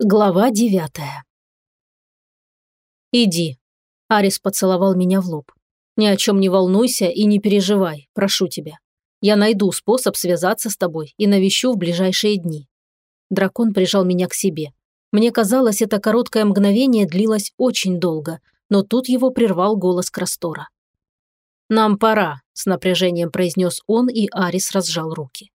Глава девятая. «Иди». Арис поцеловал меня в лоб. «Ни о чем не волнуйся и не переживай, прошу тебя. Я найду способ связаться с тобой и навещу в ближайшие дни». Дракон прижал меня к себе. Мне казалось, это короткое мгновение длилось очень долго, но тут его прервал голос Крастора. «Нам пора», – с напряжением произнес он, и Арис разжал руки.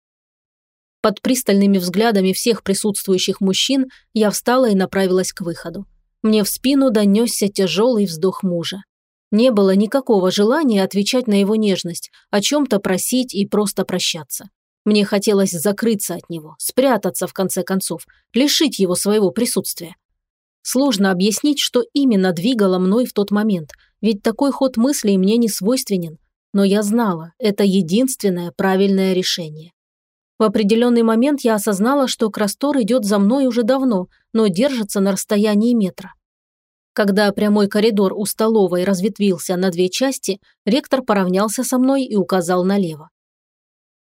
Под пристальными взглядами всех присутствующих мужчин я встала и направилась к выходу. Мне в спину донесся тяжелый вздох мужа. Не было никакого желания отвечать на его нежность, о чем-то просить и просто прощаться. Мне хотелось закрыться от него, спрятаться в конце концов, лишить его своего присутствия. Сложно объяснить, что именно двигало мной в тот момент, ведь такой ход мыслей мне не свойственен. Но я знала, это единственное правильное решение. В определенный момент я осознала, что Крастор идет за мной уже давно, но держится на расстоянии метра. Когда прямой коридор у столовой разветвился на две части, ректор поравнялся со мной и указал налево.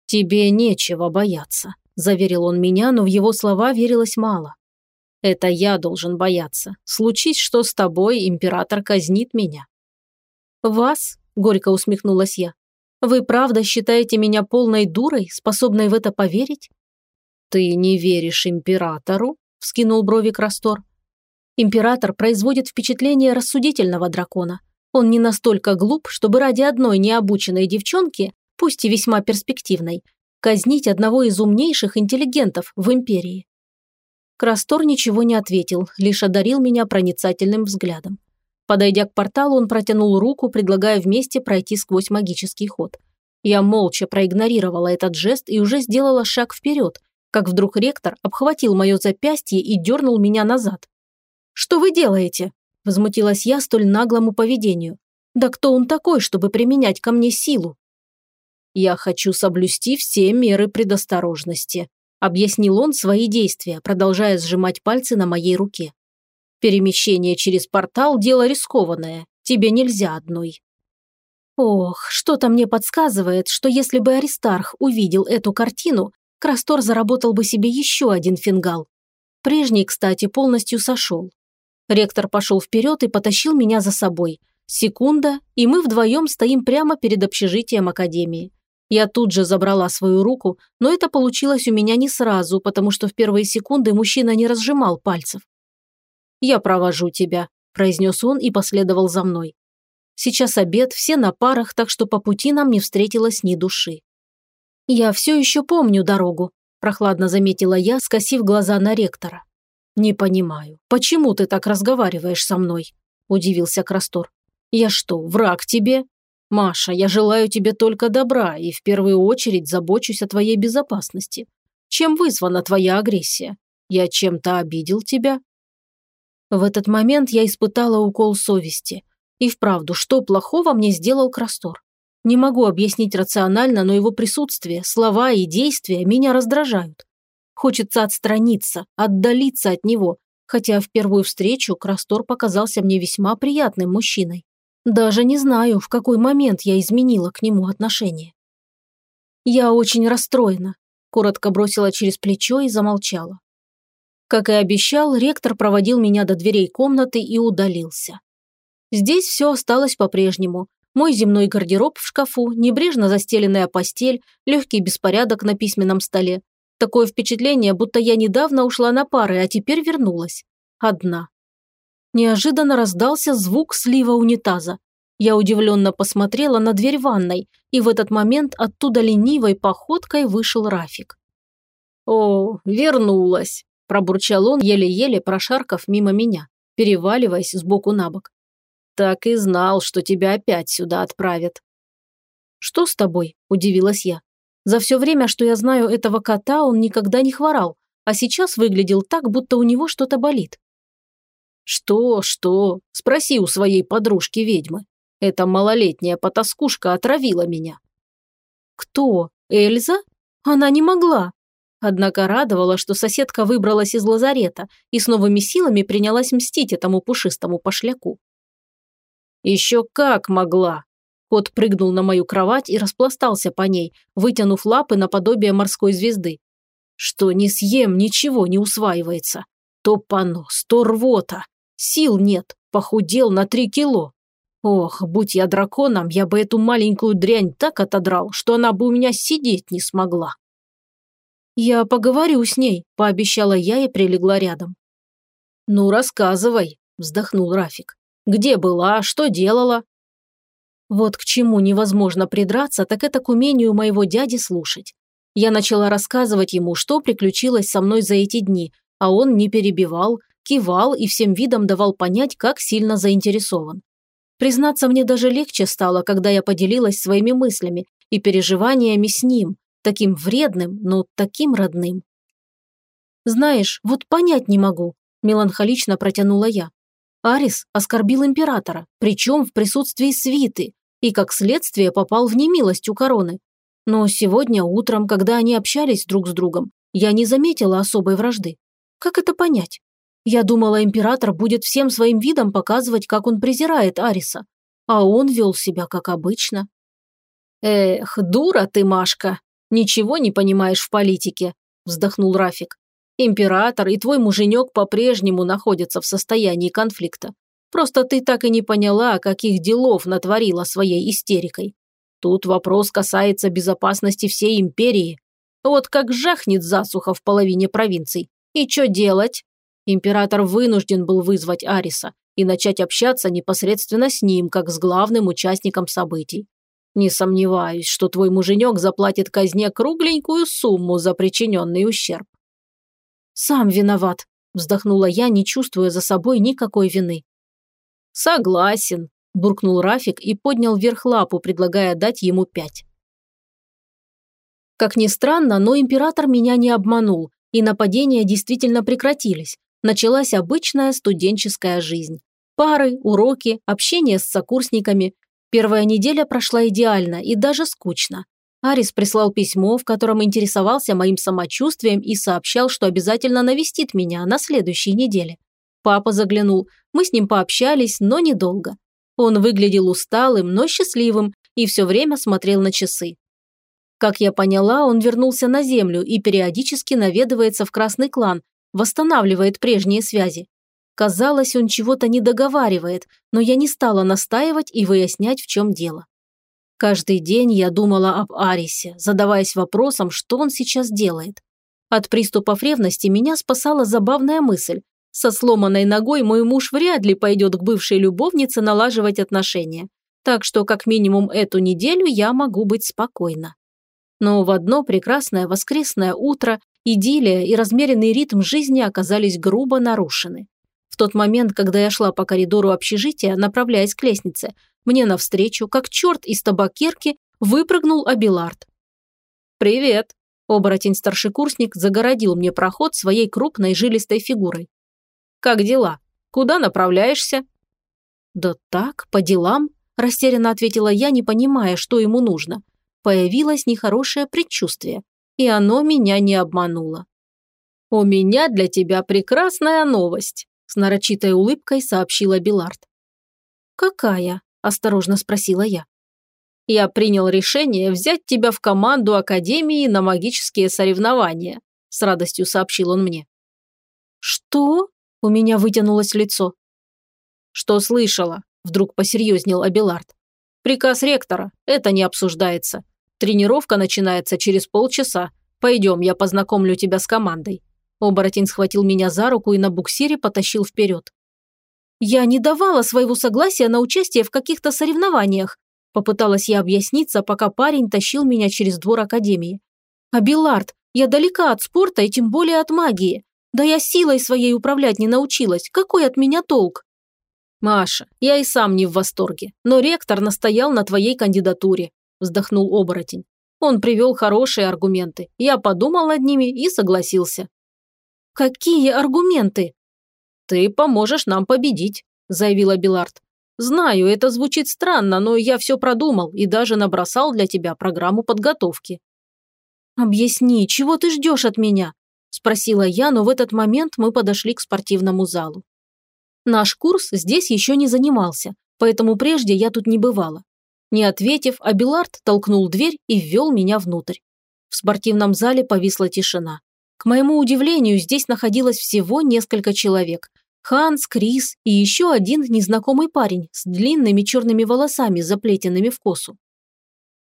«Тебе нечего бояться», – заверил он меня, но в его слова верилось мало. «Это я должен бояться. Случись, что с тобой император казнит меня». «Вас?» – горько усмехнулась я. Вы правда считаете меня полной дурой, способной в это поверить?» «Ты не веришь императору?» – вскинул брови Крастор. «Император производит впечатление рассудительного дракона. Он не настолько глуп, чтобы ради одной необученной девчонки, пусть и весьма перспективной, казнить одного из умнейших интеллигентов в империи». Крастор ничего не ответил, лишь одарил меня проницательным взглядом. Подойдя к порталу, он протянул руку, предлагая вместе пройти сквозь магический ход. Я молча проигнорировала этот жест и уже сделала шаг вперед, как вдруг ректор обхватил мое запястье и дернул меня назад. «Что вы делаете?» – возмутилась я столь наглому поведению. «Да кто он такой, чтобы применять ко мне силу?» «Я хочу соблюсти все меры предосторожности», – объяснил он свои действия, продолжая сжимать пальцы на моей руке. Перемещение через портал – дело рискованное. Тебе нельзя одной. Ох, что-то мне подсказывает, что если бы Аристарх увидел эту картину, Крастор заработал бы себе еще один фингал. Прежний, кстати, полностью сошел. Ректор пошел вперед и потащил меня за собой. Секунда, и мы вдвоем стоим прямо перед общежитием Академии. Я тут же забрала свою руку, но это получилось у меня не сразу, потому что в первые секунды мужчина не разжимал пальцев. «Я провожу тебя», – произнес он и последовал за мной. Сейчас обед, все на парах, так что по пути нам не встретилось ни души. «Я все еще помню дорогу», – прохладно заметила я, скосив глаза на ректора. «Не понимаю, почему ты так разговариваешь со мной?» – удивился Крастор. «Я что, враг тебе? Маша, я желаю тебе только добра и в первую очередь забочусь о твоей безопасности. Чем вызвана твоя агрессия? Я чем-то обидел тебя?» В этот момент я испытала укол совести. И вправду, что плохого мне сделал Крастор? Не могу объяснить рационально, но его присутствие, слова и действия меня раздражают. Хочется отстраниться, отдалиться от него, хотя в первую встречу Крастор показался мне весьма приятным мужчиной. Даже не знаю, в какой момент я изменила к нему отношение. Я очень расстроена, коротко бросила через плечо и замолчала. Как и обещал, ректор проводил меня до дверей комнаты и удалился. Здесь все осталось по-прежнему. Мой земной гардероб в шкафу, небрежно застеленная постель, легкий беспорядок на письменном столе. Такое впечатление, будто я недавно ушла на пары, а теперь вернулась. Одна. Неожиданно раздался звук слива унитаза. Я удивленно посмотрела на дверь ванной, и в этот момент оттуда ленивой походкой вышел Рафик. «О, вернулась!» Пробурчал он, еле-еле прошаркав мимо меня, переваливаясь сбоку на бок. «Так и знал, что тебя опять сюда отправят». «Что с тобой?» – удивилась я. «За все время, что я знаю этого кота, он никогда не хворал, а сейчас выглядел так, будто у него что-то болит». «Что, что? Спроси у своей подружки-ведьмы. Эта малолетняя потаскушка отравила меня». «Кто? Эльза? Она не могла. Однако радовало, что соседка выбралась из лазарета и с новыми силами принялась мстить этому пушистому пошляку. «Еще как могла!» Кот прыгнул на мою кровать и распластался по ней, вытянув лапы наподобие морской звезды. «Что не съем, ничего не усваивается. То понос, то рвота. Сил нет, похудел на три кило. Ох, будь я драконом, я бы эту маленькую дрянь так отодрал, что она бы у меня сидеть не смогла. «Я поговорю с ней», – пообещала я и прилегла рядом. «Ну, рассказывай», – вздохнул Рафик. «Где была, что делала?» Вот к чему невозможно придраться, так это к умению моего дяди слушать. Я начала рассказывать ему, что приключилось со мной за эти дни, а он не перебивал, кивал и всем видом давал понять, как сильно заинтересован. Признаться, мне даже легче стало, когда я поделилась своими мыслями и переживаниями с ним, таким вредным, но таким родным. «Знаешь, вот понять не могу», – меланхолично протянула я. Арис оскорбил императора, причем в присутствии свиты, и как следствие попал в немилость у короны. Но сегодня утром, когда они общались друг с другом, я не заметила особой вражды. Как это понять? Я думала, император будет всем своим видом показывать, как он презирает Ариса, а он вел себя как обычно. «Эх, дура ты, Машка, ничего не понимаешь в политике», – вздохнул Рафик. «Император и твой муженек по-прежнему находятся в состоянии конфликта. Просто ты так и не поняла, каких делов натворила своей истерикой. Тут вопрос касается безопасности всей империи. Вот как жахнет засуха в половине провинций. И что делать? Император вынужден был вызвать Ариса и начать общаться непосредственно с ним, как с главным участником событий. Не сомневаюсь, что твой муженек заплатит казне кругленькую сумму за причиненный ущерб. «Сам виноват», – вздохнула я, не чувствуя за собой никакой вины. «Согласен», – буркнул Рафик и поднял вверх лапу, предлагая дать ему пять. Как ни странно, но император меня не обманул, и нападения действительно прекратились. Началась обычная студенческая жизнь. Пары, уроки, общение с сокурсниками. Первая неделя прошла идеально и даже скучно. Арис прислал письмо, в котором интересовался моим самочувствием и сообщал, что обязательно навестит меня на следующей неделе. Папа заглянул, мы с ним пообщались, но недолго. Он выглядел усталым, но счастливым и все время смотрел на часы. Как я поняла, он вернулся на Землю и периодически наведывается в Красный клан, восстанавливает прежние связи. Казалось, он чего-то не договаривает, но я не стала настаивать и выяснять, в чем дело. Каждый день я думала об Арисе, задаваясь вопросом, что он сейчас делает. От приступов ревности меня спасала забавная мысль. Со сломанной ногой мой муж вряд ли пойдет к бывшей любовнице налаживать отношения. Так что как минимум эту неделю я могу быть спокойна. Но в одно прекрасное воскресное утро идиллия и размеренный ритм жизни оказались грубо нарушены. Тот момент, когда я шла по коридору общежития, направляясь к лестнице, мне навстречу, как черт из табакерки, выпрыгнул Абилард. «Привет!» – оборотень-старшекурсник загородил мне проход своей крупной жилистой фигурой. Как дела? Куда направляешься?» «Да так, по делам», – растерянно ответила я, не понимая, что ему нужно. Появилось нехорошее предчувствие, и оно меня не обмануло. «У меня для тебя прекрасная новость», – с нарочитой улыбкой сообщила Белард. «Какая?» – осторожно спросила я. «Я принял решение взять тебя в команду Академии на магические соревнования», – с радостью сообщил он мне. «Что?» У меня вытянулось лицо. «Что слышала?» – вдруг посерьезнел Абелард. «Приказ ректора. Это не обсуждается. Тренировка начинается через полчаса. Пойдем, я познакомлю тебя с командой». Оборотень схватил меня за руку и на буксире потащил вперед. «Я не давала своего согласия на участие в каких-то соревнованиях», попыталась я объясниться, пока парень тащил меня через двор Академии. «Абилард, я далека от спорта и тем более от магии. Да я силой своей управлять не научилась. Какой от меня толк? Маша, я и сам не в восторге, но ректор настоял на твоей кандидатуре, вздохнул оборотень. Он привел хорошие аргументы. Я подумал над ними и согласился. Какие аргументы? Ты поможешь нам победить, заявила Белард. Знаю, это звучит странно, но я все продумал и даже набросал для тебя программу подготовки. Объясни, чего ты ждешь от меня? Спросила я, но в этот момент мы подошли к спортивному залу. Наш курс здесь еще не занимался, поэтому прежде я тут не бывала. Не ответив, Абилард толкнул дверь и ввел меня внутрь. В спортивном зале повисла тишина. К моему удивлению, здесь находилось всего несколько человек. Ханс, Крис и еще один незнакомый парень с длинными черными волосами, заплетенными в косу.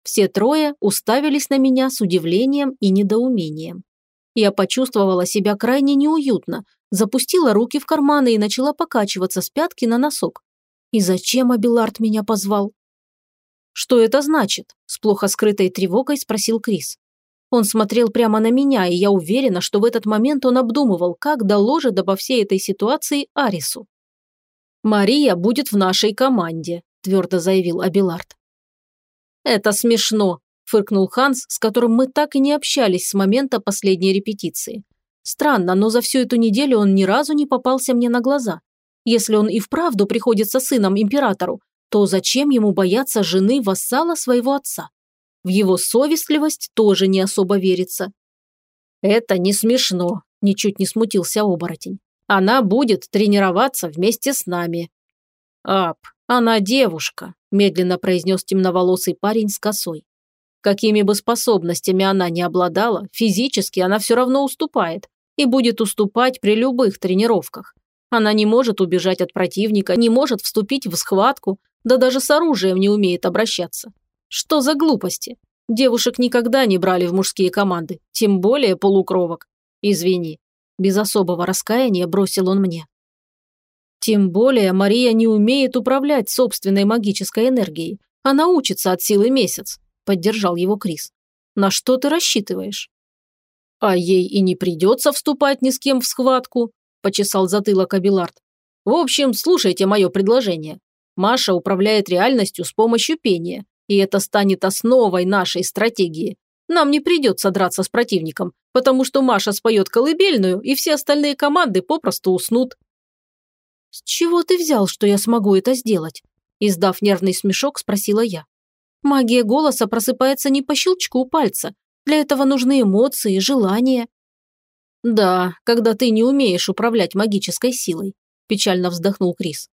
Все трое уставились на меня с удивлением и недоумением. Я почувствовала себя крайне неуютно, запустила руки в карманы и начала покачиваться с пятки на носок. И зачем Абилард меня позвал? «Что это значит?» – с плохо скрытой тревогой спросил Крис. Он смотрел прямо на меня, и я уверена, что в этот момент он обдумывал, как доложит обо всей этой ситуации Арису. «Мария будет в нашей команде», – твердо заявил Абилард. «Это смешно», – фыркнул Ханс, с которым мы так и не общались с момента последней репетиции. Странно, но за всю эту неделю он ни разу не попался мне на глаза. Если он и вправду приходится сыном императору, то зачем ему бояться жены вассала своего отца? В его совестливость тоже не особо верится. «Это не смешно», – ничуть не смутился оборотень. «Она будет тренироваться вместе с нами». «Ап, она девушка», – медленно произнес темноволосый парень с косой. Какими бы способностями она ни обладала, физически она все равно уступает и будет уступать при любых тренировках. Она не может убежать от противника, не может вступить в схватку, да даже с оружием не умеет обращаться. Что за глупости? Девушек никогда не брали в мужские команды, тем более полукровок. Извини. Без особого раскаяния бросил он мне. Тем более Мария не умеет управлять собственной магической энергией. Она учится от силы месяц, поддержал его Крис. На что ты рассчитываешь? А ей и не придется вступать ни с кем в схватку, почесал затылок Абилард. В общем, слушайте мое предложение. Маша управляет реальностью с помощью пения, и это станет основой нашей стратегии. Нам не придется драться с противником, потому что Маша споет колыбельную, и все остальные команды попросту уснут. «С чего ты взял, что я смогу это сделать?» Издав нервный смешок, спросила я. «Магия голоса просыпается не по щелчку пальца. Для этого нужны эмоции, желания». «Да, когда ты не умеешь управлять магической силой», печально вздохнул Крис.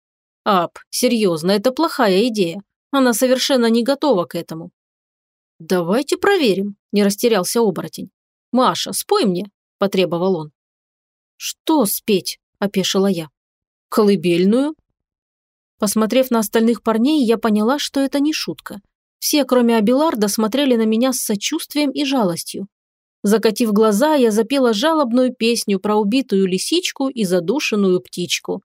«Ап, серьезно, это плохая идея. Она совершенно не готова к этому». «Давайте проверим», – не растерялся оборотень. «Маша, спой мне», – потребовал он. «Что спеть?» – опешила я. «Колыбельную?» Посмотрев на остальных парней, я поняла, что это не шутка. Все, кроме Абиларда, смотрели на меня с сочувствием и жалостью. Закатив глаза, я запела жалобную песню про убитую лисичку и задушенную птичку.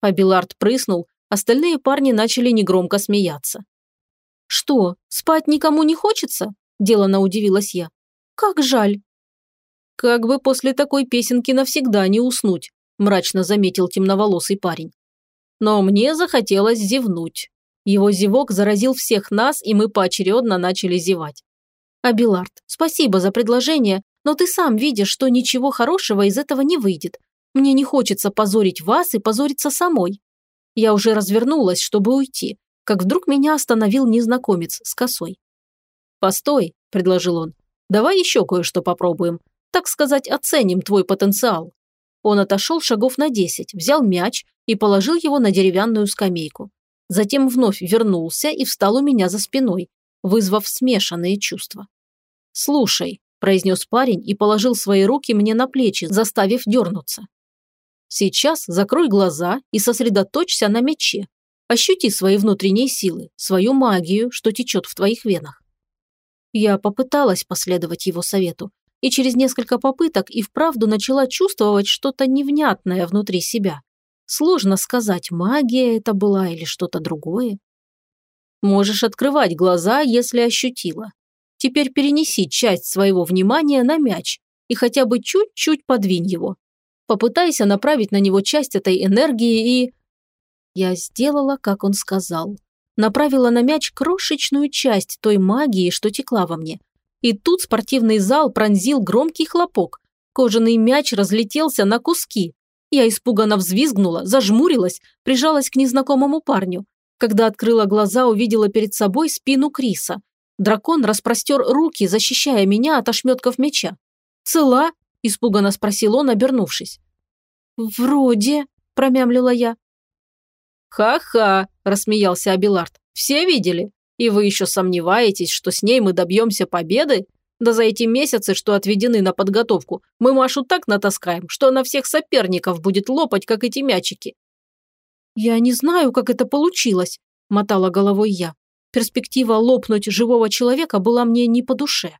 Абилард прыснул, Остальные парни начали негромко смеяться. «Что, спать никому не хочется?» – делано удивилась я. «Как жаль!» «Как бы после такой песенки навсегда не уснуть», – мрачно заметил темноволосый парень. Но мне захотелось зевнуть. Его зевок заразил всех нас, и мы поочередно начали зевать. «Абилард, спасибо за предложение, но ты сам видишь, что ничего хорошего из этого не выйдет. Мне не хочется позорить вас и позориться самой. Я уже развернулась, чтобы уйти, как вдруг меня остановил незнакомец с косой. «Постой», – предложил он, – «давай еще кое-что попробуем. Так сказать, оценим твой потенциал». Он отошел шагов на десять, взял мяч и положил его на деревянную скамейку. Затем вновь вернулся и встал у меня за спиной, вызвав смешанные чувства. «Слушай», – произнес парень и положил свои руки мне на плечи, заставив дернуться. Сейчас закрой глаза и сосредоточься на мече. Ощути свои внутренние силы, свою магию, что течет в твоих венах. Я попыталась последовать его совету, и через несколько попыток и вправду начала чувствовать что-то невнятное внутри себя. Сложно сказать, магия это была или что-то другое. Можешь открывать глаза, если ощутила. Теперь перенеси часть своего внимания на мяч и хотя бы чуть-чуть подвинь его. Попытайся направить на него часть этой энергии и... Я сделала, как он сказал. Направила на мяч крошечную часть той магии, что текла во мне. И тут спортивный зал пронзил громкий хлопок. Кожаный мяч разлетелся на куски. Я испуганно взвизгнула, зажмурилась, прижалась к незнакомому парню. Когда открыла глаза, увидела перед собой спину Криса. Дракон распростер руки, защищая меня от ошметков мяча. «Цела?» – испуганно спросил он, обернувшись. «Вроде», – промямлила я. «Ха-ха», – рассмеялся Абилард. «Все видели? И вы еще сомневаетесь, что с ней мы добьемся победы? Да за эти месяцы, что отведены на подготовку, мы Машу так натаскаем, что она всех соперников будет лопать, как эти мячики». «Я не знаю, как это получилось», – мотала головой я. Перспектива лопнуть живого человека была мне не по душе.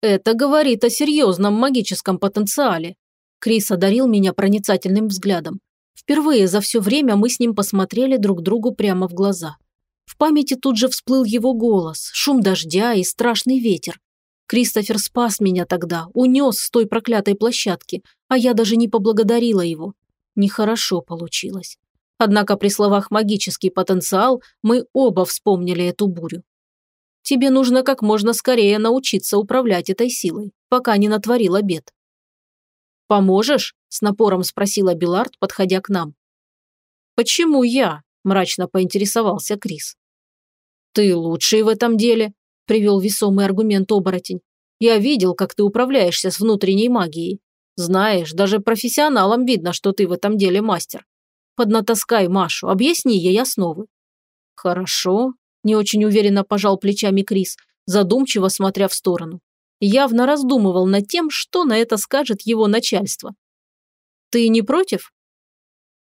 «Это говорит о серьезном магическом потенциале». Крис одарил меня проницательным взглядом. Впервые за все время мы с ним посмотрели друг другу прямо в глаза. В памяти тут же всплыл его голос, шум дождя и страшный ветер. Кристофер спас меня тогда, унес с той проклятой площадки, а я даже не поблагодарила его. Нехорошо получилось. Однако при словах «магический потенциал» мы оба вспомнили эту бурю. Тебе нужно как можно скорее научиться управлять этой силой, пока не натворил обед. «Поможешь?» – с напором спросила Билард, подходя к нам. «Почему я?» – мрачно поинтересовался Крис. «Ты лучший в этом деле», – привел весомый аргумент оборотень. «Я видел, как ты управляешься с внутренней магией. Знаешь, даже профессионалам видно, что ты в этом деле мастер. Поднатаскай Машу, объясни ей основы». «Хорошо», – не очень уверенно пожал плечами Крис, задумчиво смотря в сторону. Явно раздумывал над тем, что на это скажет его начальство. «Ты не против?»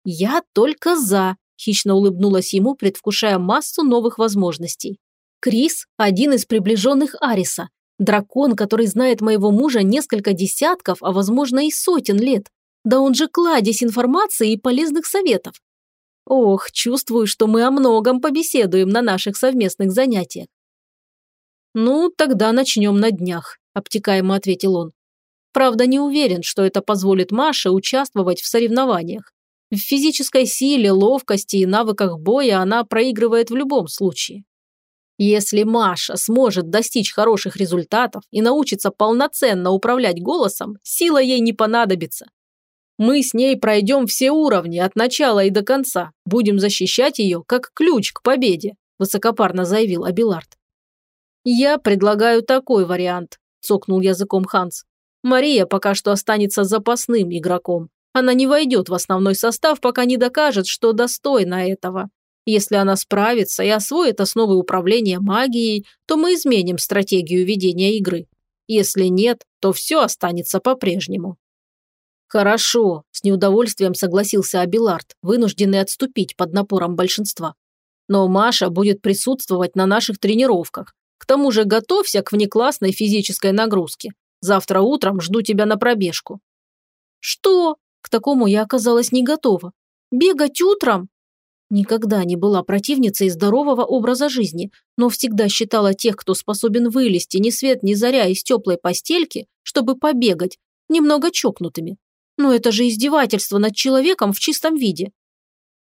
«Я только за», – хищно улыбнулась ему, предвкушая массу новых возможностей. Крис – один из приближенных Ариса, дракон, который знает моего мужа несколько десятков, а возможно и сотен лет. Да он же кладезь информации и полезных советов. Ох, чувствую, что мы о многом побеседуем на наших совместных занятиях. «Ну, тогда начнем на днях», – обтекаемо ответил он. Правда, не уверен, что это позволит Маше участвовать в соревнованиях. В физической силе, ловкости и навыках боя она проигрывает в любом случае. Если Маша сможет достичь хороших результатов и научится полноценно управлять голосом, сила ей не понадобится. Мы с ней пройдем все уровни от начала и до конца. Будем защищать ее, как ключ к победе», – высокопарно заявил Абилард. «Я предлагаю такой вариант», – цокнул языком Ханс. «Мария пока что останется запасным игроком. Она не войдет в основной состав, пока не докажет, что достойна этого. Если она справится и освоит основы управления магией, то мы изменим стратегию ведения игры. Если нет, то все останется по-прежнему. «Хорошо», – с неудовольствием согласился Абилард, вынужденный отступить под напором большинства. «Но Маша будет присутствовать на наших тренировках. К тому же готовься к внеклассной физической нагрузке. Завтра утром жду тебя на пробежку». «Что?» К такому я оказалась не готова. «Бегать утром?» Никогда не была противницей здорового образа жизни, но всегда считала тех, кто способен вылезти ни свет ни заря из теплой постельки, чтобы побегать, немного чокнутыми. Но это же издевательство над человеком в чистом виде.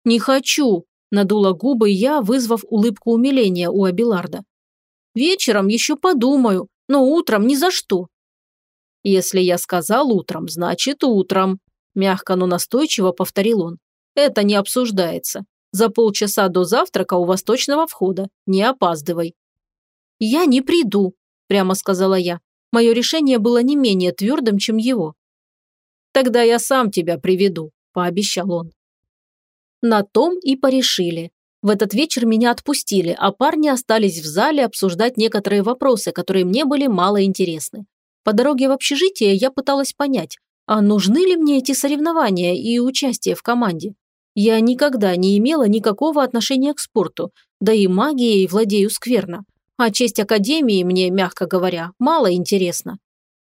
«Не хочу», – надула губы я, вызвав улыбку умиления у Абиларда. «Вечером еще подумаю, но утром ни за что». «Если я сказал утром, значит утром», – мягко, но настойчиво повторил он. «Это не обсуждается. За полчаса до завтрака у восточного входа. Не опаздывай». «Я не приду», – прямо сказала я. Мое решение было не менее твердым, чем его. Тогда я сам тебя приведу», – пообещал он. На том и порешили. В этот вечер меня отпустили, а парни остались в зале обсуждать некоторые вопросы, которые мне были мало интересны. По дороге в общежитие я пыталась понять, а нужны ли мне эти соревнования и участие в команде? Я никогда не имела никакого отношения к спорту, да и магией владею скверно. А честь Академии мне, мягко говоря, мало интересна.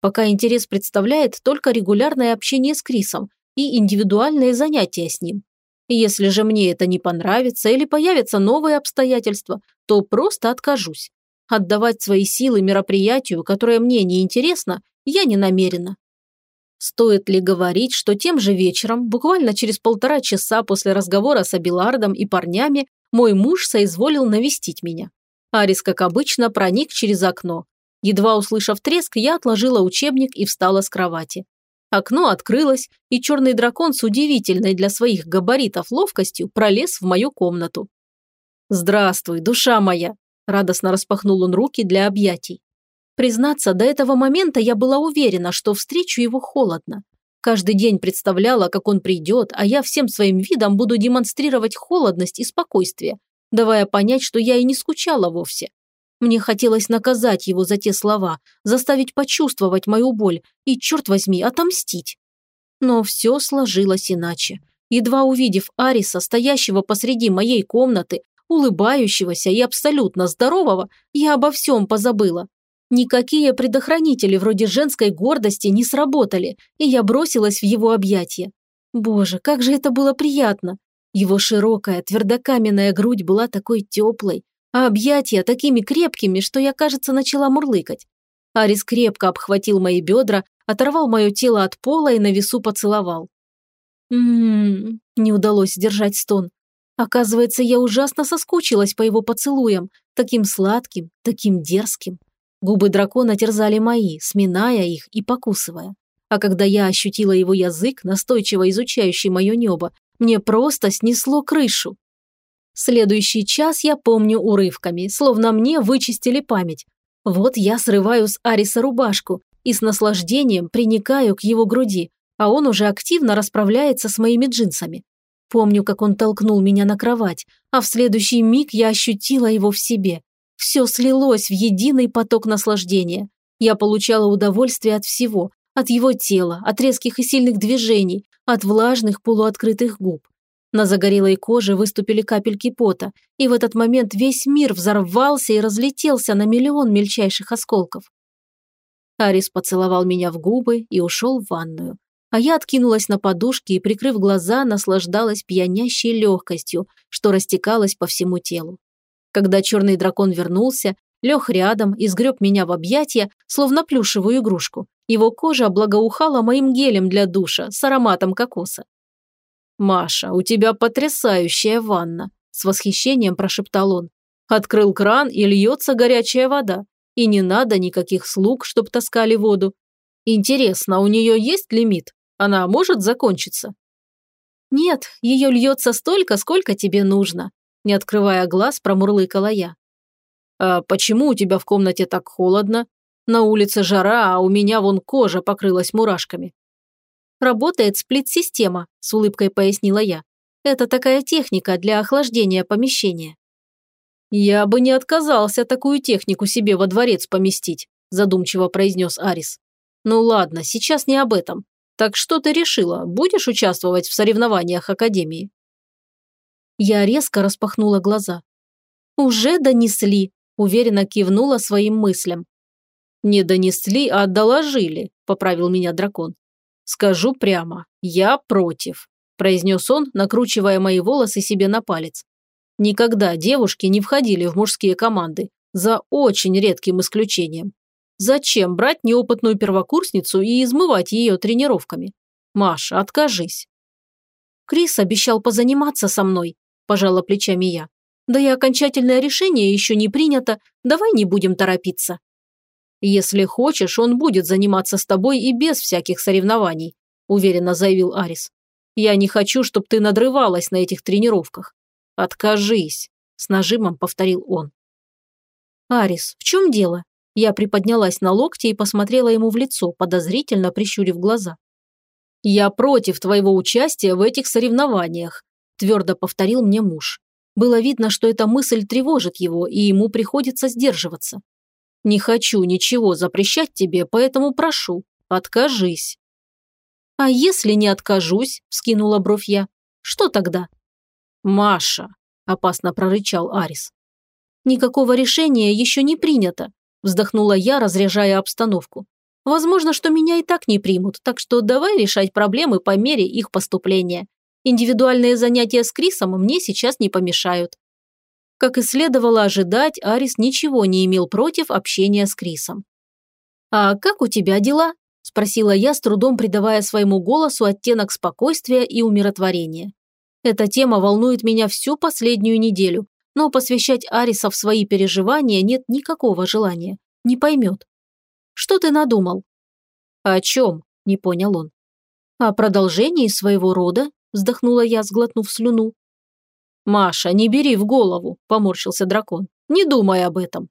Пока интерес представляет только регулярное общение с Крисом и индивидуальные занятия с ним. Если же мне это не понравится или появятся новые обстоятельства, то просто откажусь. Отдавать свои силы мероприятию, которое мне не интересно, я не намерена. Стоит ли говорить, что тем же вечером, буквально через полтора часа после разговора с Абилардом и парнями, мой муж соизволил навестить меня. Арис, как обычно, проник через окно, Едва услышав треск, я отложила учебник и встала с кровати. Окно открылось, и черный дракон с удивительной для своих габаритов ловкостью пролез в мою комнату. «Здравствуй, душа моя!» – радостно распахнул он руки для объятий. Признаться, до этого момента я была уверена, что встречу его холодно. Каждый день представляла, как он придет, а я всем своим видом буду демонстрировать холодность и спокойствие, давая понять, что я и не скучала вовсе. Мне хотелось наказать его за те слова, заставить почувствовать мою боль и, черт возьми, отомстить. Но все сложилось иначе. Едва увидев Ариса, стоящего посреди моей комнаты, улыбающегося и абсолютно здорового, я обо всем позабыла. Никакие предохранители вроде женской гордости не сработали, и я бросилась в его объятия. Боже, как же это было приятно! Его широкая, твердокаменная грудь была такой теплой, а объятия такими крепкими, что я, кажется, начала мурлыкать. Арис крепко обхватил мои бедра, оторвал мое тело от пола и на весу поцеловал. Ммм, не удалось сдержать стон. Оказывается, я ужасно соскучилась по его поцелуям, таким сладким, таким дерзким. Губы дракона терзали мои, сминая их и покусывая. А когда я ощутила его язык, настойчиво изучающий мое небо, мне просто снесло крышу. Следующий час я помню урывками, словно мне вычистили память. Вот я срываю с Ариса рубашку и с наслаждением приникаю к его груди, а он уже активно расправляется с моими джинсами. Помню, как он толкнул меня на кровать, а в следующий миг я ощутила его в себе. Все слилось в единый поток наслаждения. Я получала удовольствие от всего, от его тела, от резких и сильных движений, от влажных полуоткрытых губ. На загорелой коже выступили капельки пота, и в этот момент весь мир взорвался и разлетелся на миллион мельчайших осколков. Арис поцеловал меня в губы и ушел в ванную. А я откинулась на подушки и, прикрыв глаза, наслаждалась пьянящей легкостью, что растекалась по всему телу. Когда черный дракон вернулся, лег рядом и сгреб меня в объятия, словно плюшевую игрушку. Его кожа благоухала моим гелем для душа с ароматом кокоса. «Маша, у тебя потрясающая ванна», – с восхищением прошептал он. Открыл кран и льется горячая вода. И не надо никаких слуг, чтоб таскали воду. Интересно, у нее есть лимит? Она может закончиться? Нет, ее льется столько, сколько тебе нужно. Не открывая глаз, промурлыкала я. А почему у тебя в комнате так холодно? На улице жара, а у меня вон кожа покрылась мурашками. Работает сплит-система, с улыбкой пояснила я. Это такая техника для охлаждения помещения. Я бы не отказался такую технику себе во дворец поместить, задумчиво произнес Арис. Ну ладно, сейчас не об этом. Так что ты решила, будешь участвовать в соревнованиях Академии? Я резко распахнула глаза. Уже донесли, уверенно кивнула своим мыслям. Не донесли, а доложили, поправил меня дракон. «Скажу прямо, я против», – произнес он, накручивая мои волосы себе на палец. Никогда девушки не входили в мужские команды, за очень редким исключением. Зачем брать неопытную первокурсницу и измывать ее тренировками? Маша, откажись. Крис обещал позаниматься со мной, пожала плечами я. Да и окончательное решение еще не принято, давай не будем торопиться. «Если хочешь, он будет заниматься с тобой и без всяких соревнований», уверенно заявил Арис. «Я не хочу, чтобы ты надрывалась на этих тренировках. Откажись», с нажимом повторил он. «Арис, в чем дело?» Я приподнялась на локте и посмотрела ему в лицо, подозрительно прищурив глаза. «Я против твоего участия в этих соревнованиях», твердо повторил мне муж. Было видно, что эта мысль тревожит его, и ему приходится сдерживаться. Не хочу ничего запрещать тебе, поэтому прошу, откажись». «А если не откажусь?» – вскинула бровь я. «Что тогда?» «Маша», – опасно прорычал Арис. «Никакого решения еще не принято», – вздохнула я, разряжая обстановку. «Возможно, что меня и так не примут, так что давай решать проблемы по мере их поступления. Индивидуальные занятия с Крисом мне сейчас не помешают. Как и следовало ожидать, Арис ничего не имел против общения с Крисом. «А как у тебя дела?» – спросила я, с трудом придавая своему голосу оттенок спокойствия и умиротворения. Эта тема волнует меня всю последнюю неделю, но посвящать Ариса в свои переживания нет никакого желания. Не поймет. «Что ты надумал?» «О чем?» – не понял он. «О продолжении своего рода?» – вздохнула я, сглотнув слюну. «Маша, не бери в голову», – поморщился дракон. «Не думай об этом».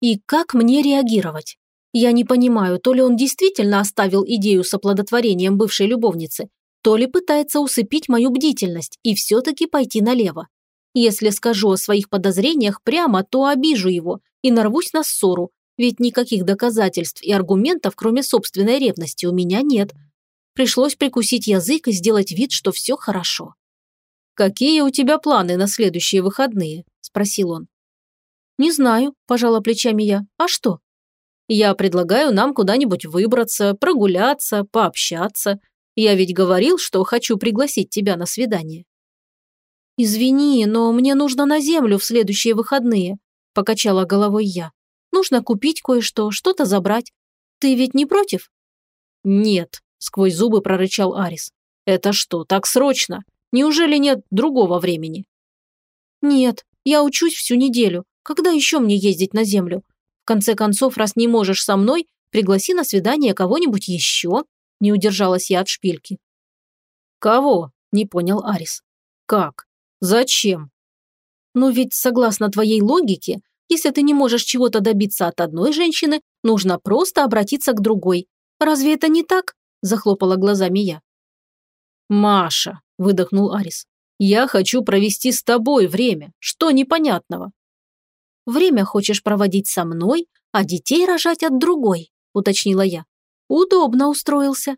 И как мне реагировать? Я не понимаю, то ли он действительно оставил идею с оплодотворением бывшей любовницы, то ли пытается усыпить мою бдительность и все-таки пойти налево. Если скажу о своих подозрениях прямо, то обижу его и нарвусь на ссору, ведь никаких доказательств и аргументов, кроме собственной ревности, у меня нет. Пришлось прикусить язык и сделать вид, что все хорошо. «Какие у тебя планы на следующие выходные?» – спросил он. «Не знаю», – пожала плечами я. «А что?» «Я предлагаю нам куда-нибудь выбраться, прогуляться, пообщаться. Я ведь говорил, что хочу пригласить тебя на свидание». «Извини, но мне нужно на землю в следующие выходные», – покачала головой я. «Нужно купить кое-что, что-то забрать. Ты ведь не против?» «Нет», – сквозь зубы прорычал Арис. «Это что, так срочно? Неужели нет другого времени?» «Нет, я учусь всю неделю. Когда еще мне ездить на землю? В конце концов, раз не можешь со мной, пригласи на свидание кого-нибудь еще», – не удержалась я от шпильки. «Кого?» – не понял Арис. «Как? Зачем? Ну ведь, согласно твоей логике, если ты не можешь чего-то добиться от одной женщины, нужно просто обратиться к другой. Разве это не так? Захлопала глазами я. Маша, выдохнул Арис. Я хочу провести с тобой время. Что непонятного? Время хочешь проводить со мной, а детей рожать от другой, уточнила я. Удобно устроился.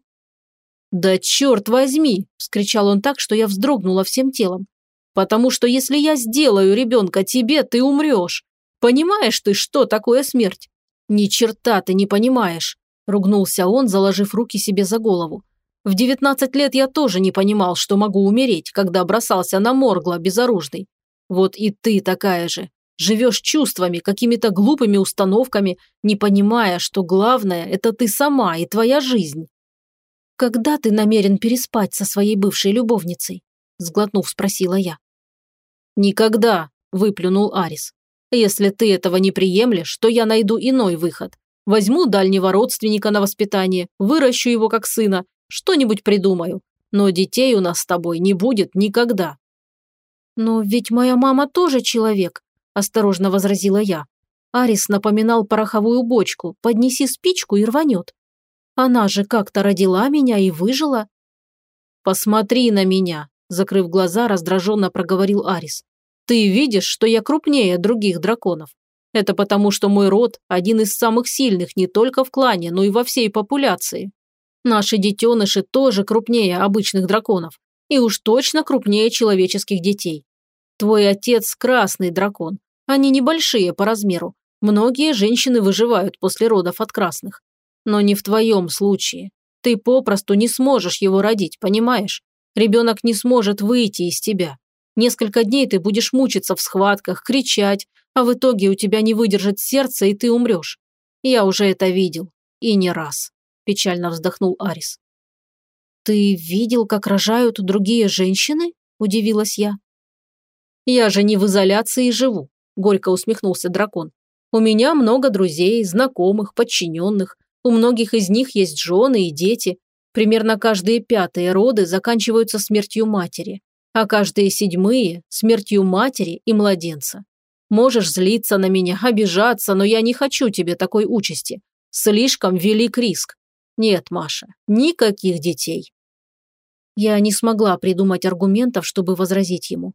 «Да черт возьми!» – вскричал он так, что я вздрогнула всем телом. Потому что если я сделаю ребенка тебе, ты умрешь. Понимаешь ты, что такое смерть? Ни черта ты не понимаешь, ругнулся он, заложив руки себе за голову. В 19 лет я тоже не понимал, что могу умереть, когда бросался на Моргла безоружный. Вот и ты такая же. Живешь чувствами, какими-то глупыми установками, не понимая, что главное – это ты сама и твоя жизнь. «Когда ты намерен переспать со своей бывшей любовницей?» – сглотнув, спросила я. «Никогда», – выплюнул Арис. «Если ты этого не приемлешь, то я найду иной выход. Возьму дальнего родственника на воспитание, выращу его как сына, что-нибудь придумаю. Но детей у нас с тобой не будет никогда». «Но ведь моя мама тоже человек», – осторожно возразила я. Арис напоминал пороховую бочку, поднеси спичку и рванет. Она же как-то родила меня и выжила. «Посмотри на меня», закрыв глаза, раздраженно проговорил Арис. «Ты видишь, что я крупнее других драконов. Это потому, что мой род – один из самых сильных не только в клане, но и во всей популяции. Наши детеныши тоже крупнее обычных драконов. И уж точно крупнее человеческих детей. Твой отец – красный дракон. Они небольшие по размеру. Многие женщины выживают после родов от красных. Но не в твоем случае. Ты попросту не сможешь его родить, понимаешь? Ребенок не сможет выйти из тебя. Несколько дней ты будешь мучиться в схватках, кричать, а в итоге у тебя не выдержит сердце, и ты умрешь. Я уже это видел. И не раз. Печально вздохнул Арис. «Ты видел, как рожают другие женщины?» – удивилась я. «Я же не в изоляции живу», – горько усмехнулся дракон. «У меня много друзей, знакомых, подчиненных. У многих из них есть жены и дети. Примерно каждые пятые роды заканчиваются смертью матери, а каждые седьмые – смертью матери и младенца. Можешь злиться на меня, обижаться, но я не хочу тебе такой участи. Слишком велик риск. Нет, Маша, никаких детей. Я не смогла придумать аргументов, чтобы возразить ему.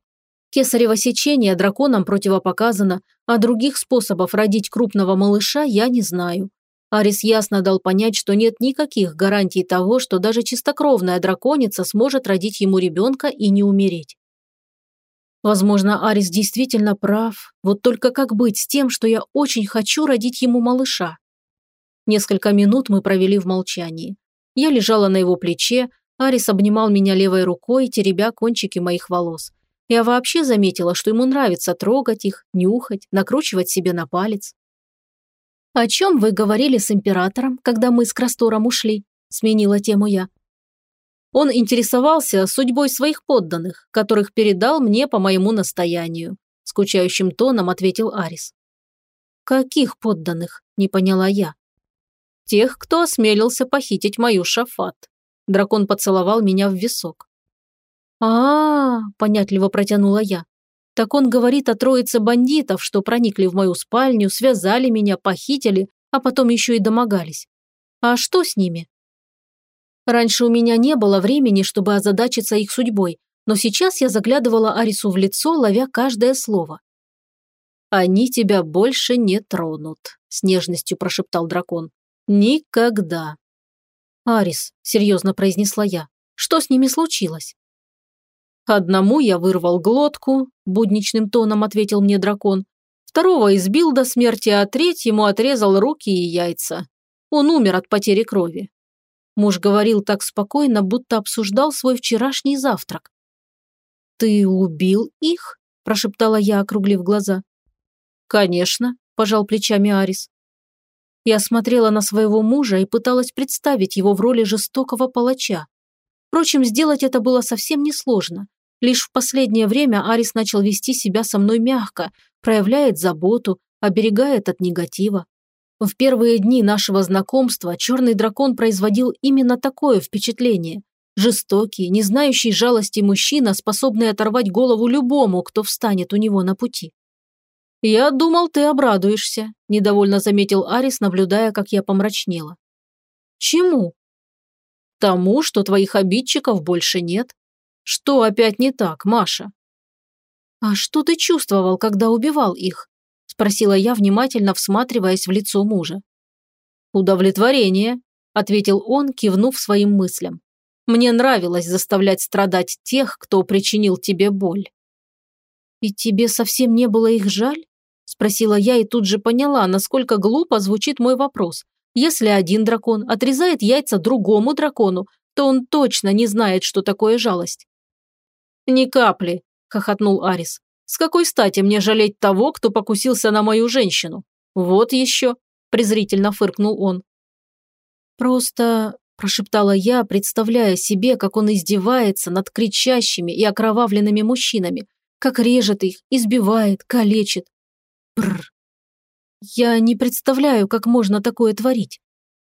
Кесарево сечение драконам противопоказано, а других способов родить крупного малыша я не знаю. Арис ясно дал понять, что нет никаких гарантий того, что даже чистокровная драконица сможет родить ему ребенка и не умереть. Возможно, Арис действительно прав, вот только как быть с тем, что я очень хочу родить ему малыша? Несколько минут мы провели в молчании. Я лежала на его плече, Арис обнимал меня левой рукой, теребя кончики моих волос. Я вообще заметила, что ему нравится трогать их, нюхать, накручивать себе на палец. «О чем вы говорили с императором, когда мы с Крастором ушли?» – сменила тему я. Он интересовался судьбой своих подданных, которых передал мне по моему настоянию. Скучающим тоном ответил Арис. «Каких подданных?» – не поняла я. «Тех, кто осмелился похитить мою шафат». Дракон поцеловал меня в висок. а, -а, -а понятливо протянула я. Так он говорит о троице бандитов, что проникли в мою спальню, связали меня, похитили, а потом еще и домогались. А что с ними? Раньше у меня не было времени, чтобы озадачиться их судьбой, но сейчас я заглядывала Арису в лицо, ловя каждое слово. «Они тебя больше не тронут», – с нежностью прошептал дракон. «Никогда». «Арис», – серьезно произнесла я, – «что с ними случилось?» «Одному я вырвал глотку», – будничным тоном ответил мне дракон. «Второго избил до смерти, а третьему отрезал руки и яйца. Он умер от потери крови». Муж говорил так спокойно, будто обсуждал свой вчерашний завтрак. «Ты убил их?» – прошептала я, округлив глаза. «Конечно», – пожал плечами Арис. Я смотрела на своего мужа и пыталась представить его в роли жестокого палача. Впрочем, сделать это было совсем несложно. Лишь в последнее время Арис начал вести себя со мной мягко, проявляет заботу, оберегает от негатива. В первые дни нашего знакомства черный дракон производил именно такое впечатление. Жестокий, не знающий жалости мужчина, способный оторвать голову любому, кто встанет у него на пути. «Я думал, ты обрадуешься», – недовольно заметил Арис, наблюдая, как я помрачнела. «Чему?» «Тому, что твоих обидчиков больше нет. Что опять не так, Маша?» «А что ты чувствовал, когда убивал их?» – спросила я, внимательно всматриваясь в лицо мужа. «Удовлетворение», – ответил он, кивнув своим мыслям. «Мне нравилось заставлять страдать тех, кто причинил тебе боль». «И тебе совсем не было их жаль?» Спросила я и тут же поняла, насколько глупо звучит мой вопрос. Если один дракон отрезает яйца другому дракону, то он точно не знает, что такое жалость. «Ни капли», – хохотнул Арис. «С какой стати мне жалеть того, кто покусился на мою женщину? Вот еще», – презрительно фыркнул он. «Просто...» – прошептала я, представляя себе, как он издевается над кричащими и окровавленными мужчинами, как режет их, избивает, калечит. Бррр. Я не представляю, как можно такое творить.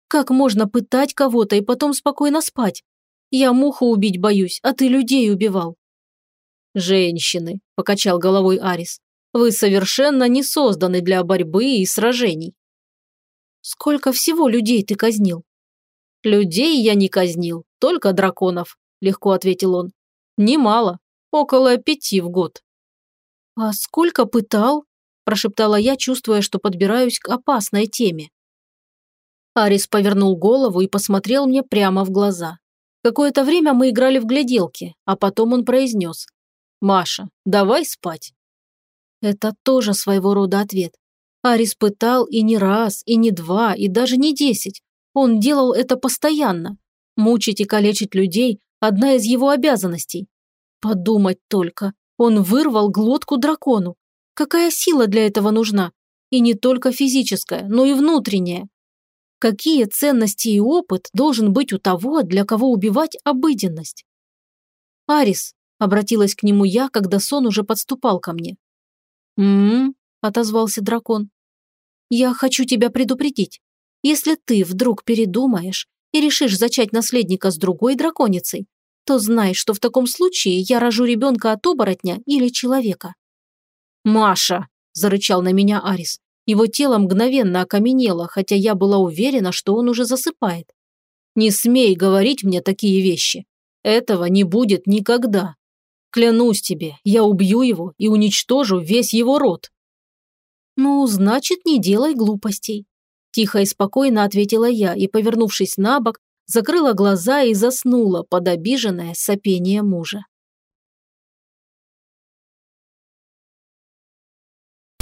Как можно пытать кого-то и потом спокойно спать? Я муху убить боюсь, а ты людей убивал. Женщины, покачал головой Арис, вы совершенно не созданы для борьбы и сражений. Сколько всего людей ты казнил? Людей я не казнил, только драконов, легко ответил он. Немало, около пяти в год. А сколько пытал? Прошептала я, чувствуя, что подбираюсь к опасной теме. Арис повернул голову и посмотрел мне прямо в глаза. Какое-то время мы играли в гляделки, а потом он произнес. «Маша, давай спать». Это тоже своего рода ответ. Арис пытал и не раз, и не два, и даже не десять. Он делал это постоянно. Мучить и калечить людей – одна из его обязанностей. Подумать только, он вырвал глотку дракону. Какая сила для этого нужна? И не только физическая, но и внутренняя. Какие ценности и опыт должен быть у того, для кого убивать обыденность? «Арис», – обратилась к нему я, когда сон уже подступал ко мне. «М-м-м», отозвался дракон. «Я хочу тебя предупредить. Если ты вдруг передумаешь и решишь зачать наследника с другой драконицей, то знай, что в таком случае я рожу ребенка от оборотня или человека. «Маша!» – зарычал на меня Арис. Его тело мгновенно окаменело, хотя я была уверена, что он уже засыпает. «Не смей говорить мне такие вещи. Этого не будет никогда. Клянусь тебе, я убью его и уничтожу весь его род». «Ну, значит, не делай глупостей», – тихо и спокойно ответила я и, повернувшись на бок, закрыла глаза и заснула под обиженное сопение мужа.